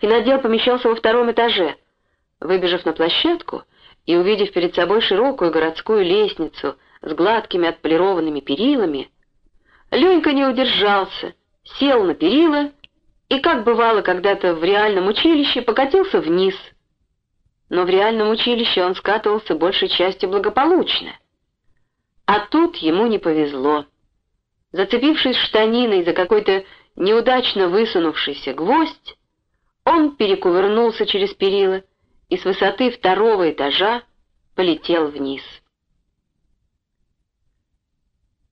Финодел помещался во втором этаже. Выбежав на площадку и увидев перед собой широкую городскую лестницу с гладкими отполированными перилами, Ленька не удержался, сел на перила и, как бывало когда-то в реальном училище, покатился вниз. Но в реальном училище он скатывался большей частью благополучно. А тут ему не повезло. Зацепившись штаниной за какой-то неудачно высунувшийся гвоздь, он перекувырнулся через перила и с высоты второго этажа полетел вниз.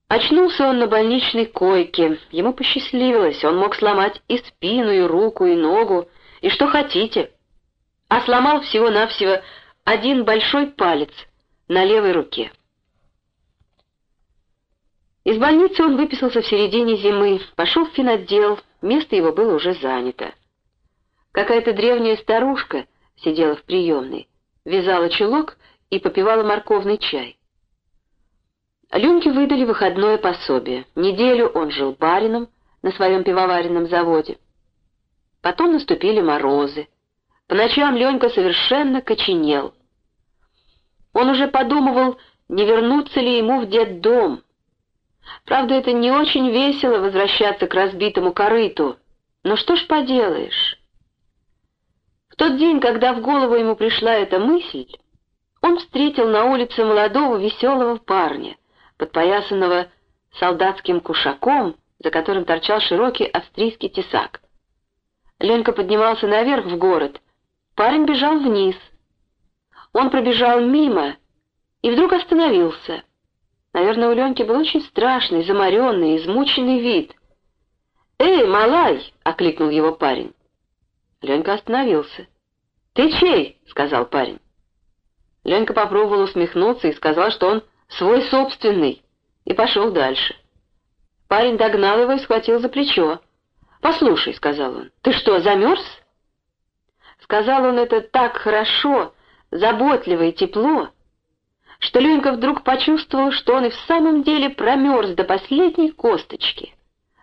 Очнулся он на больничной койке. Ему посчастливилось, он мог сломать и спину, и руку, и ногу, и что хотите. А сломал всего-навсего один большой палец на левой руке. Из больницы он выписался в середине зимы, пошел в финотдел, место его было уже занято. Какая-то древняя старушка сидела в приемной, вязала чулок и попивала морковный чай. Люньке выдали выходное пособие. Неделю он жил барином на своем пивоваренном заводе. Потом наступили морозы. По ночам Ленька совершенно коченел. Он уже подумывал, не вернуться ли ему в детдом. Правда, это не очень весело возвращаться к разбитому корыту. Но что ж поделаешь? В тот день, когда в голову ему пришла эта мысль, он встретил на улице молодого веселого парня — подпоясанного солдатским кушаком, за которым торчал широкий австрийский тесак. Ленька поднимался наверх в город, парень бежал вниз. Он пробежал мимо и вдруг остановился. Наверное, у Леньки был очень страшный, заморенный, измученный вид. «Эй, малай!» — окликнул его парень. Ленька остановился. «Ты чей?» — сказал парень. Ленька попробовал усмехнуться и сказал, что он свой собственный, и пошел дальше. Парень догнал его и схватил за плечо. «Послушай», — сказал он, — «ты что, замерз?» Сказал он это так хорошо, заботливо и тепло, что Ленька вдруг почувствовал, что он и в самом деле промерз до последней косточки.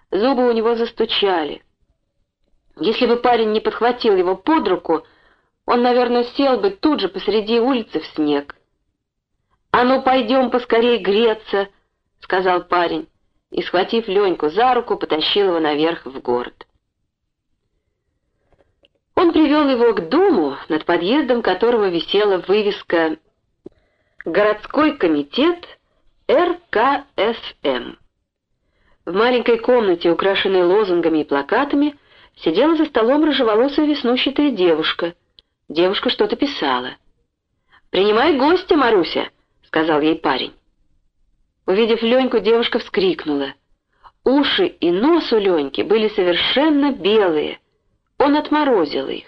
Зубы у него застучали. Если бы парень не подхватил его под руку, он, наверное, сел бы тут же посреди улицы в снег. «А ну, пойдем поскорей греться», — сказал парень, и, схватив Леньку за руку, потащил его наверх в город. Он привел его к дому, над подъездом которого висела вывеска «Городской комитет РКСМ». В маленькой комнате, украшенной лозунгами и плакатами, сидела за столом рыжеволосая веснущатая девушка. Девушка что-то писала. «Принимай гостя, Маруся!» сказал ей парень. Увидев Леньку, девушка вскрикнула. Уши и нос у Леньки были совершенно белые. Он отморозил их.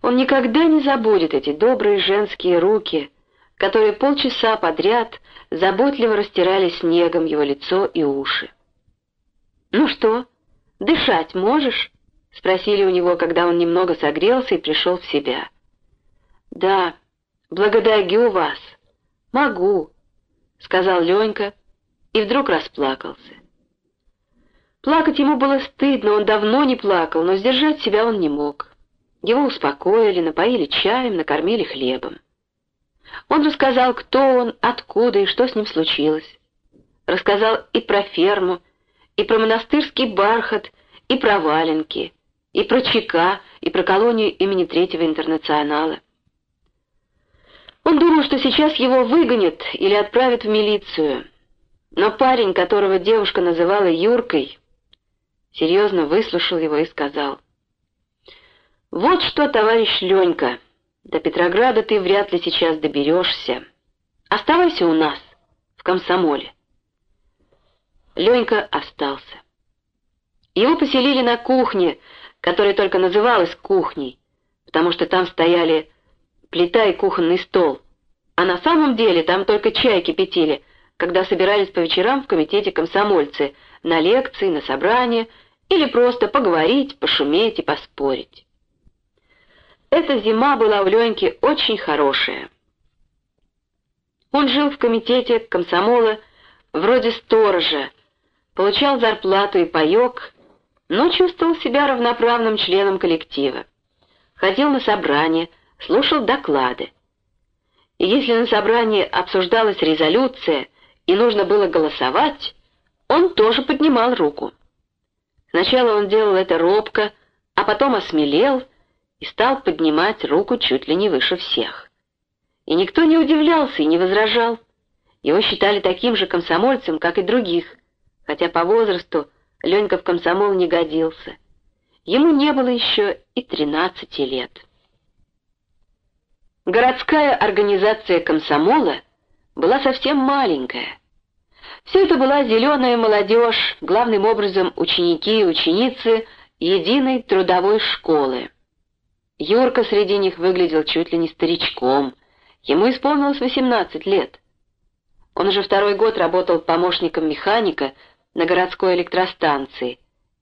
Он никогда не забудет эти добрые женские руки, которые полчаса подряд заботливо растирали снегом его лицо и уши. «Ну что, дышать можешь?» — спросили у него, когда он немного согрелся и пришел в себя. «Да, «Благодарю вас. Могу», — сказал Ленька и вдруг расплакался. Плакать ему было стыдно, он давно не плакал, но сдержать себя он не мог. Его успокоили, напоили чаем, накормили хлебом. Он рассказал, кто он, откуда и что с ним случилось. Рассказал и про ферму, и про монастырский бархат, и про валенки, и про ЧК, и про колонию имени Третьего интернационала. Он думал, что сейчас его выгонят или отправят в милицию. Но парень, которого девушка называла Юркой, серьезно выслушал его и сказал, «Вот что, товарищ Ленька, до Петрограда ты вряд ли сейчас доберешься. Оставайся у нас, в комсомоле». Ленька остался. Его поселили на кухне, которая только называлась кухней, потому что там стояли плита и кухонный стол. А на самом деле там только чай кипятили, когда собирались по вечерам в комитете комсомольцы, на лекции, на собрания или просто поговорить, пошуметь и поспорить. Эта зима была у Леньки очень хорошая. Он жил в комитете комсомола вроде сторожа, получал зарплату и паек, но чувствовал себя равноправным членом коллектива. Ходил на собрания, слушал доклады. И если на собрании обсуждалась резолюция и нужно было голосовать, он тоже поднимал руку. Сначала он делал это робко, а потом осмелел и стал поднимать руку чуть ли не выше всех. И никто не удивлялся и не возражал. Его считали таким же комсомольцем, как и других, хотя по возрасту Ленька в комсомол не годился. Ему не было еще и тринадцати лет. Городская организация комсомола была совсем маленькая. Все это была зеленая молодежь, главным образом ученики и ученицы единой трудовой школы. Юрка среди них выглядел чуть ли не старичком. Ему исполнилось 18 лет. Он уже второй год работал помощником механика на городской электростанции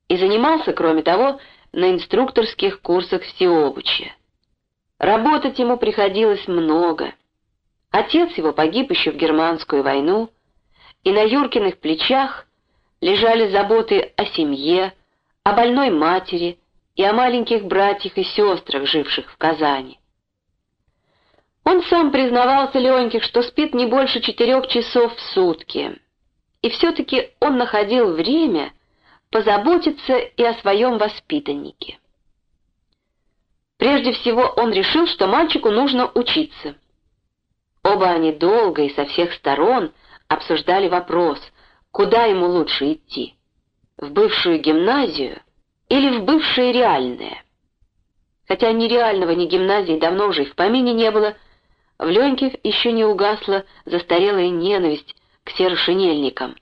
и занимался, кроме того, на инструкторских курсах всеобучия. Работать ему приходилось много. Отец его погиб еще в германскую войну, и на Юркиных плечах лежали заботы о семье, о больной матери и о маленьких братьях и сестрах, живших в Казани. Он сам признавался Леньке, что спит не больше четырех часов в сутки, и все-таки он находил время позаботиться и о своем воспитаннике. Прежде всего он решил, что мальчику нужно учиться. Оба они долго и со всех сторон обсуждали вопрос, куда ему лучше идти — в бывшую гимназию или в бывшее реальное. Хотя ни реального, ни гимназии давно уже и в помине не было, в Леньке еще не угасла застарелая ненависть к серошинельникам.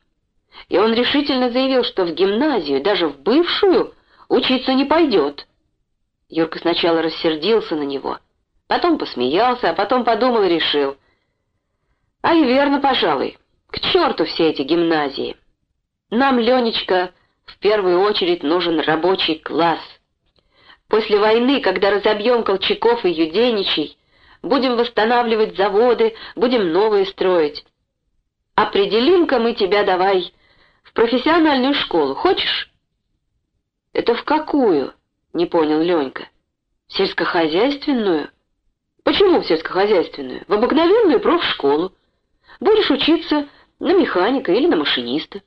И он решительно заявил, что в гимназию, даже в бывшую, учиться не пойдет. Юрка сначала рассердился на него, потом посмеялся, а потом подумал и решил. А и верно, пожалуй, к черту все эти гимназии. Нам, Ленечка, в первую очередь нужен рабочий класс. После войны, когда разобьем Колчаков и Юденичей, будем восстанавливать заводы, будем новые строить. Определим-ка мы тебя давай в профессиональную школу, хочешь? Это в какую? Не понял Ленька. Сельскохозяйственную? Почему в сельскохозяйственную? В обыкновенную профшколу. Будешь учиться на механика или на машиниста.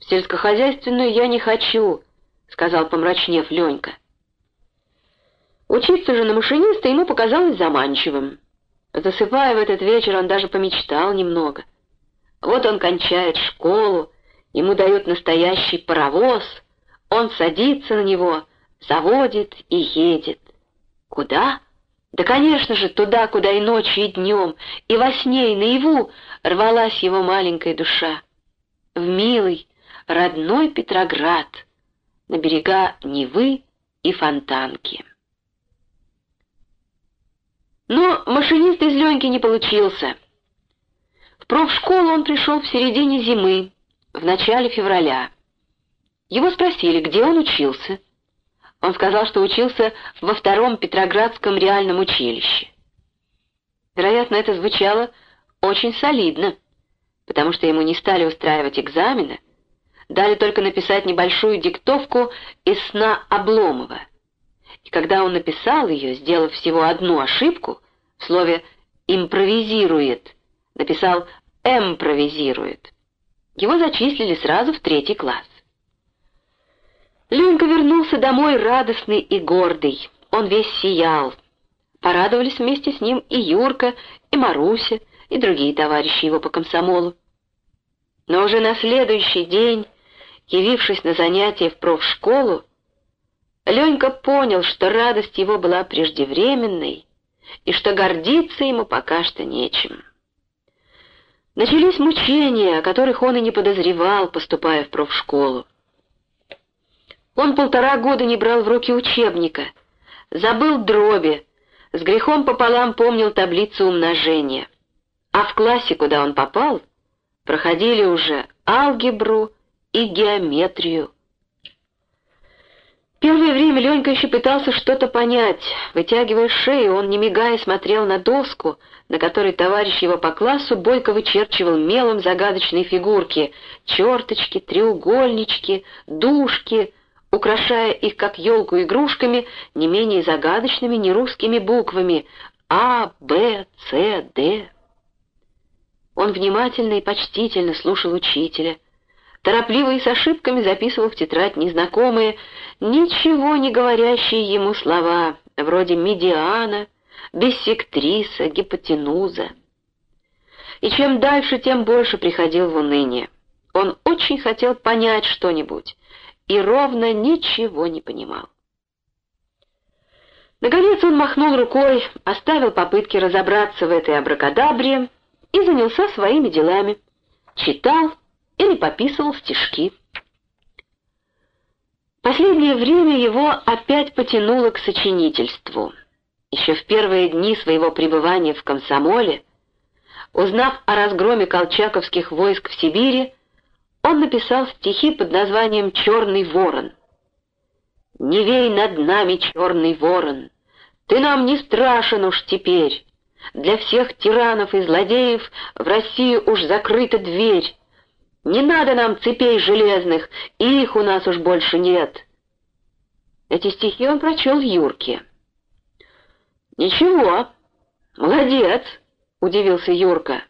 В сельскохозяйственную я не хочу, сказал помрачнев Ленька. Учиться же на машиниста ему показалось заманчивым. Засыпая в этот вечер, он даже помечтал немного. Вот он кончает школу, ему дают настоящий паровоз, он садится на него, заводит и едет. Куда? Да, конечно же, туда, куда и ночью, и днем, и во сне, и наяву рвалась его маленькая душа. В милый, родной Петроград, на берега Невы и Фонтанки. Но машинист из Леньки не получился. Профшколу он пришел в середине зимы, в начале февраля. Его спросили, где он учился. Он сказал, что учился во втором Петроградском реальном училище. Вероятно, это звучало очень солидно, потому что ему не стали устраивать экзамена, дали только написать небольшую диктовку из сна Обломова. И когда он написал ее, сделав всего одну ошибку, в слове «импровизирует», написал «эмпровизирует», его зачислили сразу в третий класс. Ленька вернулся домой радостный и гордый. Он весь сиял. Порадовались вместе с ним и Юрка, и Маруся, и другие товарищи его по комсомолу. Но уже на следующий день, явившись на занятия в профшколу, Ленька понял, что радость его была преждевременной и что гордиться ему пока что нечем. Начались мучения, о которых он и не подозревал, поступая в профшколу. Он полтора года не брал в руки учебника, забыл дроби, с грехом пополам помнил таблицу умножения. А в классе, куда он попал, проходили уже алгебру и геометрию. Первое время Ленька еще пытался что-то понять. Вытягивая шею, он, не мигая, смотрел на доску, на которой товарищ его по классу бойко вычерчивал мелом загадочные фигурки — черточки, треугольнички, дужки — украшая их как елку игрушками, не менее загадочными нерусскими буквами А, Б, С, Д. Он внимательно и почтительно слушал учителя, торопливо и с ошибками записывал в тетрадь незнакомые, ничего не говорящие ему слова, вроде медиана, биссектриса, гипотенуза. И чем дальше, тем больше приходил в уныние. Он очень хотел понять что-нибудь и ровно ничего не понимал. Наконец он махнул рукой, оставил попытки разобраться в этой абракадабре и занялся своими делами. Читал или пописывал стишки. Последнее время его опять потянуло к сочинительству. Еще в первые дни своего пребывания в комсомоле, узнав о разгроме колчаковских войск в Сибири, он написал стихи под названием «Черный ворон». «Не вей над нами, черный ворон, ты нам не страшен уж теперь. Для всех тиранов и злодеев в Россию уж закрыта дверь. Не надо нам цепей железных, их у нас уж больше нет. Эти стихи он прочел Юрке. «Ничего, молодец», — удивился Юрка.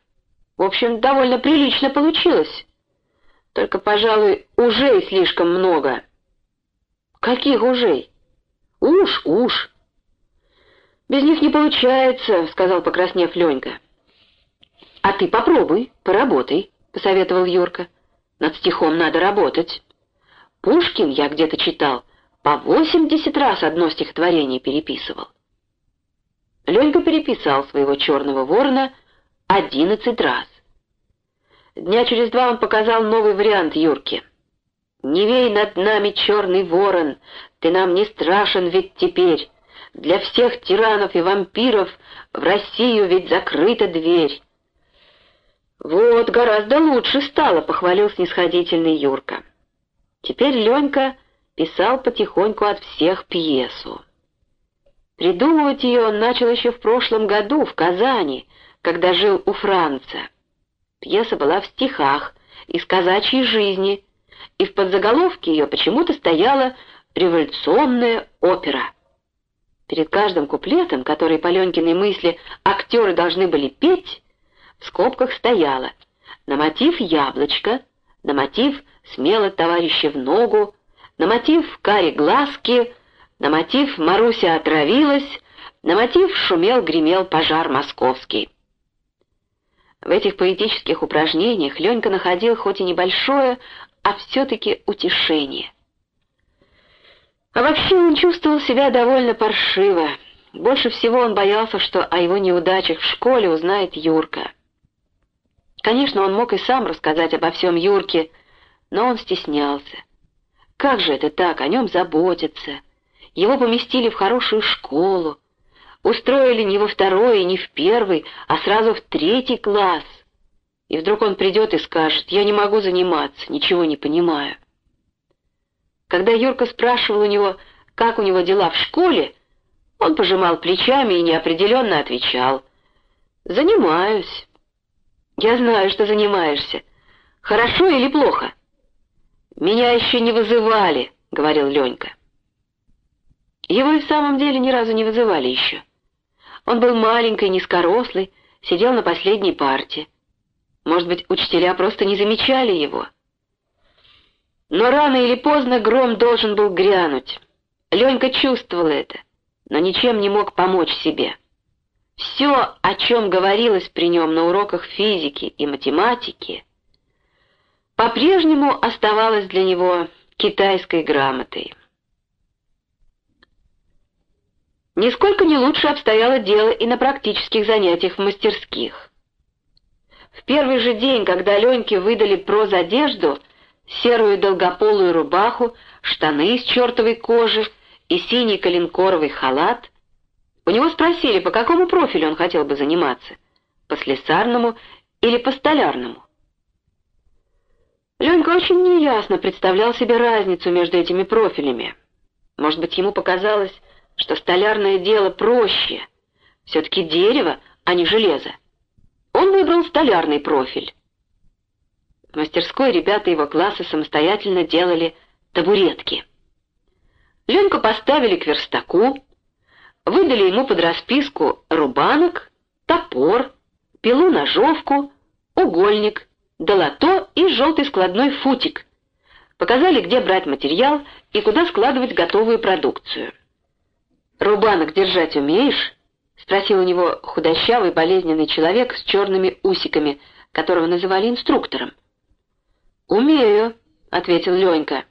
«В общем, довольно прилично получилось. Только, пожалуй, ужей слишком много». «Каких ужей?» «Уж, уж». «Без них не получается», — сказал покраснев Ленька. «А ты попробуй, поработай». — посоветовал Юрка. «Над стихом надо работать. Пушкин, я где-то читал, по восемьдесят раз одно стихотворение переписывал». Ленька переписал своего черного ворона одиннадцать раз. Дня через два он показал новый вариант Юрке. «Не вей над нами, черный ворон, ты нам не страшен ведь теперь. Для всех тиранов и вампиров в Россию ведь закрыта дверь». «Вот, гораздо лучше стало», — похвалил снисходительный Юрка. Теперь Ленька писал потихоньку от всех пьесу. Придумывать ее он начал еще в прошлом году в Казани, когда жил у Франца. Пьеса была в стихах, из казачьей жизни, и в подзаголовке ее почему-то стояла «Революционная опера». Перед каждым куплетом, который по Ленькиной мысли актеры должны были петь, в скобках стояло на мотив «Яблочко», на мотив «Смело товарища в ногу», на мотив «Кари глазки», на мотив «Маруся отравилась», на мотив «Шумел-гремел пожар московский». В этих поэтических упражнениях Ленька находил хоть и небольшое, а все-таки утешение. А вообще он чувствовал себя довольно паршиво. Больше всего он боялся, что о его неудачах в школе узнает Юрка. Конечно, он мог и сам рассказать обо всем Юрке, но он стеснялся. Как же это так, о нем заботятся? Его поместили в хорошую школу, устроили не во второй не в первый, а сразу в третий класс. И вдруг он придет и скажет, я не могу заниматься, ничего не понимаю. Когда Юрка спрашивал у него, как у него дела в школе, он пожимал плечами и неопределенно отвечал, «Занимаюсь». «Я знаю, что занимаешься. Хорошо или плохо?» «Меня еще не вызывали», — говорил Ленька. Его и в самом деле ни разу не вызывали еще. Он был маленький, низкорослый, сидел на последней парте. Может быть, учителя просто не замечали его. Но рано или поздно гром должен был грянуть. Ленька чувствовал это, но ничем не мог помочь себе. Все, о чем говорилось при нем на уроках физики и математики, по-прежнему оставалось для него китайской грамотой. Нисколько не лучше обстояло дело и на практических занятиях в мастерских. В первый же день, когда Леньке выдали прозодежду, серую долгополую рубаху, штаны из чертовой кожи и синий коленкоровый халат, у него спросили, по какому профилю он хотел бы заниматься, по слесарному или по столярному. Ленька очень неясно представлял себе разницу между этими профилями. Может быть, ему показалось, что столярное дело проще. Все-таки дерево, а не железо. Он выбрал столярный профиль. В мастерской ребята его класса самостоятельно делали табуретки. Леньку поставили к верстаку, выдали ему под расписку рубанок, топор, пилу-ножовку, угольник, долото и желтый складной футик. Показали, где брать материал и куда складывать готовую продукцию. «Рубанок держать умеешь?» — спросил у него худощавый болезненный человек с черными усиками, которого называли инструктором. «Умею», — ответил Ленька.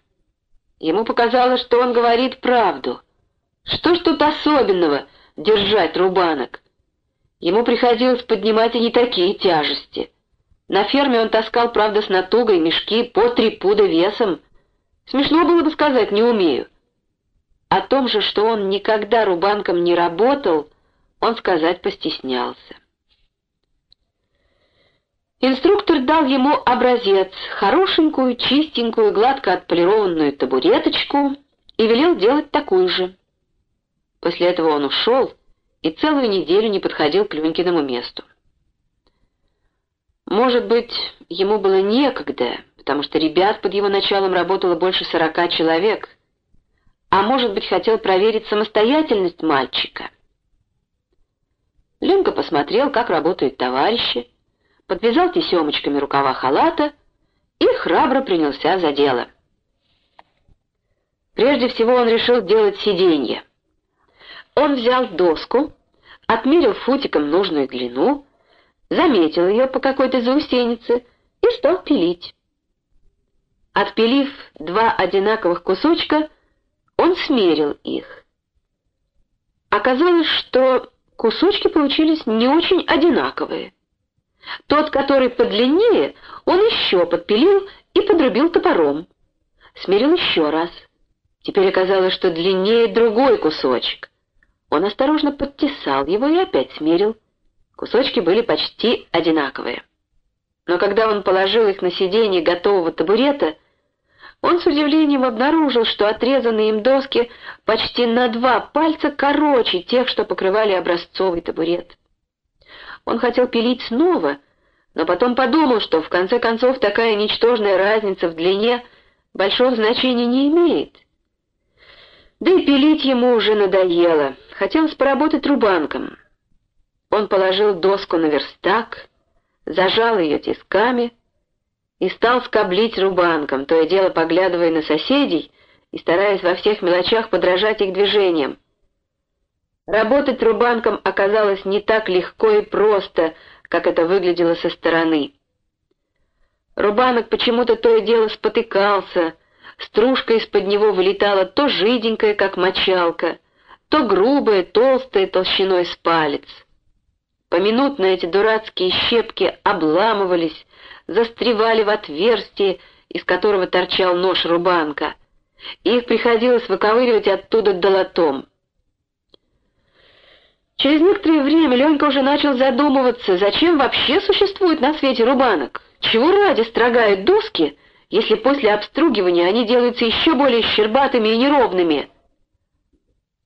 Ему показалось, что он говорит правду. Что ж тут особенного держать рубанок? Ему приходилось поднимать и не такие тяжести. На ферме он таскал, правда, с натугой мешки по три пуда весом. Смешно было бы сказать «не умею». О том же, что он никогда рубанком не работал, он сказать постеснялся. Инструктор дал ему образец, хорошенькую, чистенькую, гладко отполированную табуреточку и велел делать такую же. После этого он ушел, и целую неделю не подходил к Люнькиному месту. Может быть, ему было некогда, потому что ребят под его началом работало больше сорока человек, а может быть, хотел проверить самостоятельность мальчика. Ленка посмотрел, как работают товарищи, подвязал тесемочками рукава халата и храбро принялся за дело. Прежде всего он решил делать сиденье. Он взял доску, отмерил футиком нужную длину, заметил ее по какой-то заусенице и стал пилить. Отпилив два одинаковых кусочка, он смерил их. Оказалось, что кусочки получились не очень одинаковые. Тот, который подлиннее, он еще подпилил и подрубил топором. Смерил еще раз. Теперь оказалось, что длиннее другой кусочек. Он осторожно подтесал его и опять смерил. Кусочки были почти одинаковые. Но когда он положил их на сиденье готового табурета, он с удивлением обнаружил, что отрезанные им доски почти на два пальца короче тех, что покрывали образцовый табурет. Он хотел пилить снова, но потом подумал, что в конце концов такая ничтожная разница в длине большого значения не имеет. Да и пилить ему уже надоело. Хотелось поработать рубанком. Он положил доску на верстак, зажал ее тисками и стал скоблить рубанком, то и дело поглядывая на соседей и стараясь во всех мелочах подражать их движениям. Работать рубанком оказалось не так легко и просто, как это выглядело со стороны. Рубанок почему-то то и дело спотыкался, Стружка из-под него вылетала то жиденькая, как мочалка, то грубая, толстая, толщиной с палец. Поминутно эти дурацкие щепки обламывались, застревали в отверстие, из которого торчал нож рубанка. Их приходилось выковыривать оттуда долотом. Через некоторое время Ленька уже начал задумываться, зачем вообще существует на свете рубанок, чего ради строгают доски — если после обстругивания они делаются еще более щербатыми и неровными.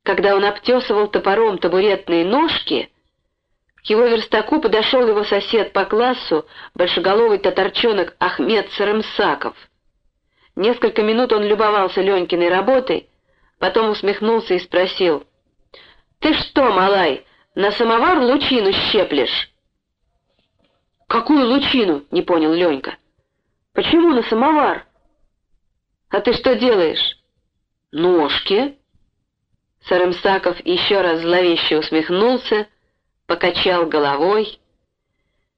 Когда он обтесывал топором табуретные ножки, к его верстаку подошел его сосед по классу, большеголовый татарчонок Ахмед Сарымсаков. Несколько минут он любовался Ленькиной работой, потом усмехнулся и спросил, «Ты что, малай, на самовар лучину щеплешь?» «Какую лучину?» — не понял Ленька. Почему на самовар? А ты что делаешь? Ножки. Сарымсаков еще раз зловеще усмехнулся, покачал головой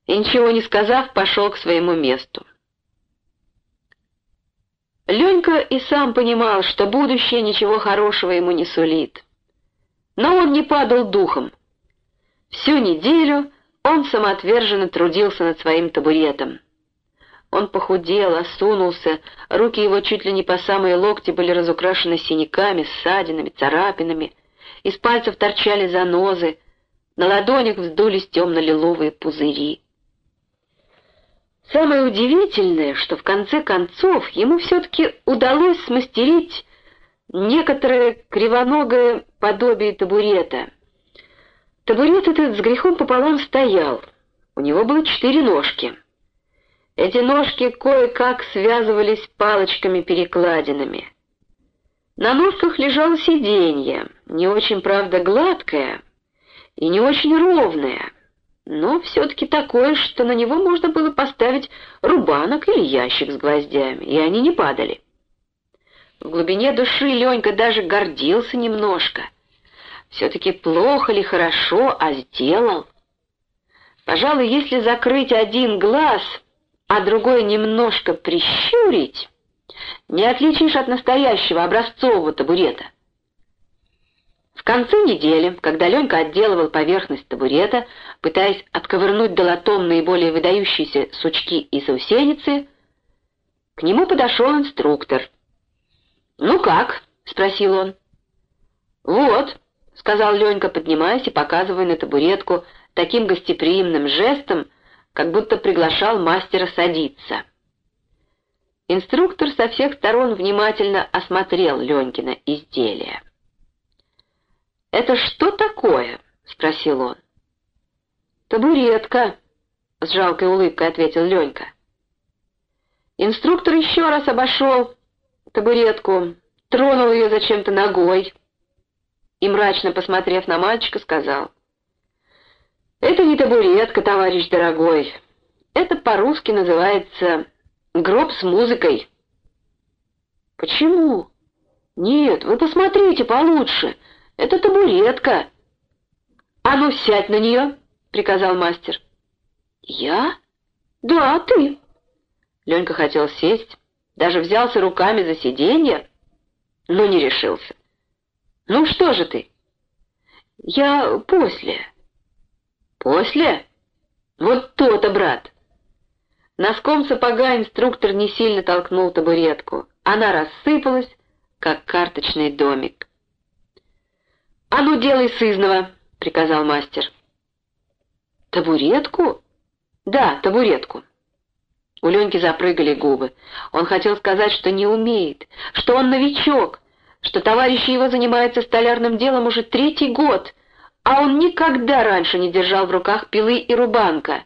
и, ничего не сказав, пошел к своему месту. Ленька и сам понимал, что будущее ничего хорошего ему не сулит. Но он не падал духом. Всю неделю он самоотверженно трудился над своим табуретом. Он похудел, осунулся, руки его чуть ли не по самые локти были разукрашены синяками, ссадинами, царапинами, из пальцев торчали занозы, на ладонях вздулись темно-лиловые пузыри. Самое удивительное, что в конце концов ему все-таки удалось смастерить некоторое кривоногое подобие табурета. Табурет этот с грехом пополам стоял, у него было четыре ножки — эти ножки кое-как связывались палочками-перекладинами. На ножках лежало сиденье, не очень, правда, гладкое и не очень ровное, но все-таки такое, что на него можно было поставить рубанок или ящик с гвоздями, и они не падали. В глубине души Ленька даже гордился немножко. Все-таки плохо ли хорошо, а сделал. Пожалуй, если закрыть один глаз, а другой немножко прищурить, не отличишь от настоящего образцового табурета. В конце недели, когда Ленька отделывал поверхность табурета, пытаясь отковырнуть долотом наиболее выдающиеся сучки и заусеницы, к нему подошел инструктор — «Ну как?» — спросил он. «Вот», — сказал Ленька, поднимаясь и показывая на табуретку таким гостеприимным жестом, как будто приглашал мастера садиться. Инструктор со всех сторон внимательно осмотрел Ленькино изделие. «Это что такое?» — спросил он. «Табуретка», — с жалкой улыбкой ответил Ленька. Инструктор еще раз обошел табуретку, тронул ее зачем-то ногой и, мрачно посмотрев на мальчика, сказал, «Это не табуретка, товарищ дорогой. Это по-русски называется гроб с музыкой». «Почему?» «Нет, вы посмотрите получше. Это табуретка». «А ну, сядь на нее», — приказал мастер. «Я? Да, ты». Ленька хотел сесть, даже взялся руками за сиденье, но не решился. «Ну что же ты?» «Я после». «После? Вот то-то, брат!» Носком сапога инструктор не сильно толкнул табуретку. Она рассыпалась, как карточный домик. «А ну, делай сызного!» — приказал мастер. «Табуретку?» «Да, табуретку». У Леньки запрыгали губы. Он хотел сказать, что не умеет, что он новичок, что товарищи его занимаются столярным делом уже третий год, а он никогда раньше не держал в руках пилы и рубанка.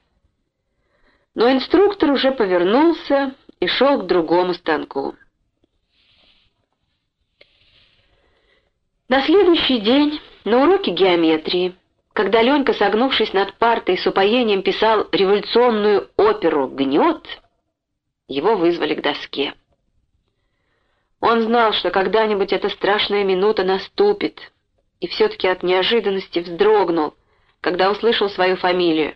Но инструктор уже повернулся и шел к другому станку. На следующий день на уроке геометрии, когда Ленька, согнувшись над партой, с упоением писал революционную оперу «Гнет», его вызвали к доске. Он знал, что когда-нибудь эта страшная минута наступит, и все-таки от неожиданности вздрогнул, когда услышал свою фамилию.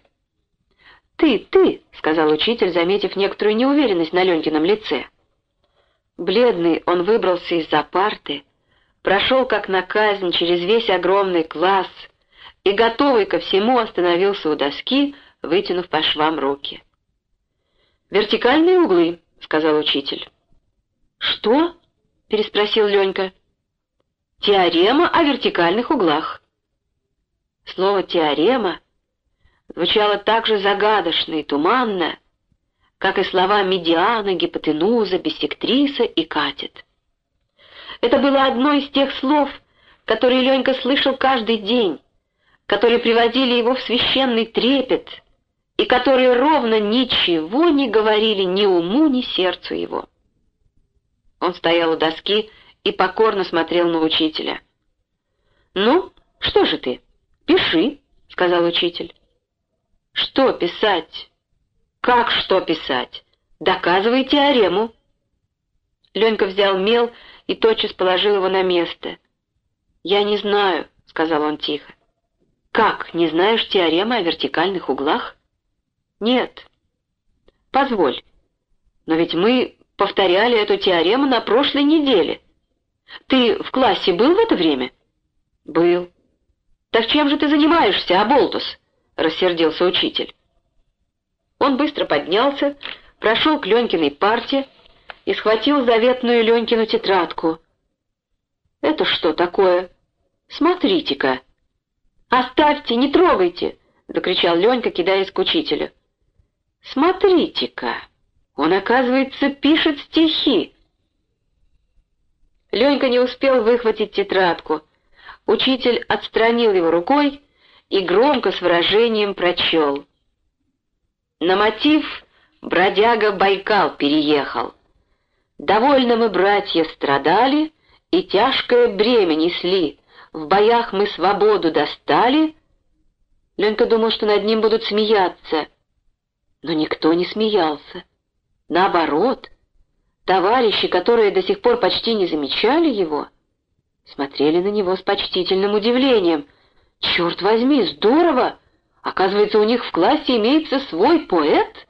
«Ты, ты!» — сказал учитель, заметив некоторую неуверенность на Ленькином лице. Бледный он выбрался из-за парты, прошел как на казнь через весь огромный класс и, готовый ко всему, остановился у доски, вытянув по швам руки. «Вертикальные углы», — сказал учитель. «Что?» — переспросил Ленька. «Теорема о вертикальных углах». Слово «теорема» звучало так же загадочно и туманно, как и слова медиана, гипотенуза, биссектриса и катет. Это было одно из тех слов, которые Ленька слышал каждый день, которые приводили его в священный трепет — и которые ровно ничего не говорили ни уму, ни сердцу его. Он стоял у доски и покорно смотрел на учителя. «Ну, что же ты? Пиши», — сказал учитель. «Что писать?» «Как что писать? Доказывай теорему». Ленька взял мел и тотчас положил его на место. «Я не знаю», — сказал он тихо. «Как, не знаешь теоремы о вертикальных углах?» Нет. Позволь. Но ведь мы повторяли эту теорему на прошлой неделе. Ты в классе был в это время? Был. Так чем же ты занимаешься, Аболтус? Рассердился учитель. Он быстро поднялся, прошел к Ленькиной парте и схватил заветную Ленькину тетрадку. «Это что такое? Смотрите-ка!» «Оставьте, не трогайте!» — закричал Ленька, кидаясь к учителю. Смотрите-ка, он, оказывается, пишет стихи. Ленька не успел выхватить тетрадку. Учитель отстранил его рукой и громко с выражением прочел. На мотив бродяга Байкал переехал. Довольно мы, братья, страдали, и тяжкое бремя несли, в боях мы свободу достали. Ленька думал, что над ним будут смеяться, но никто не смеялся. Наоборот, товарищи, которые до сих пор почти не замечали его, смотрели на него с почтительным удивлением. «Черт возьми, здорово! Оказывается, у них в классе имеется свой поэт?»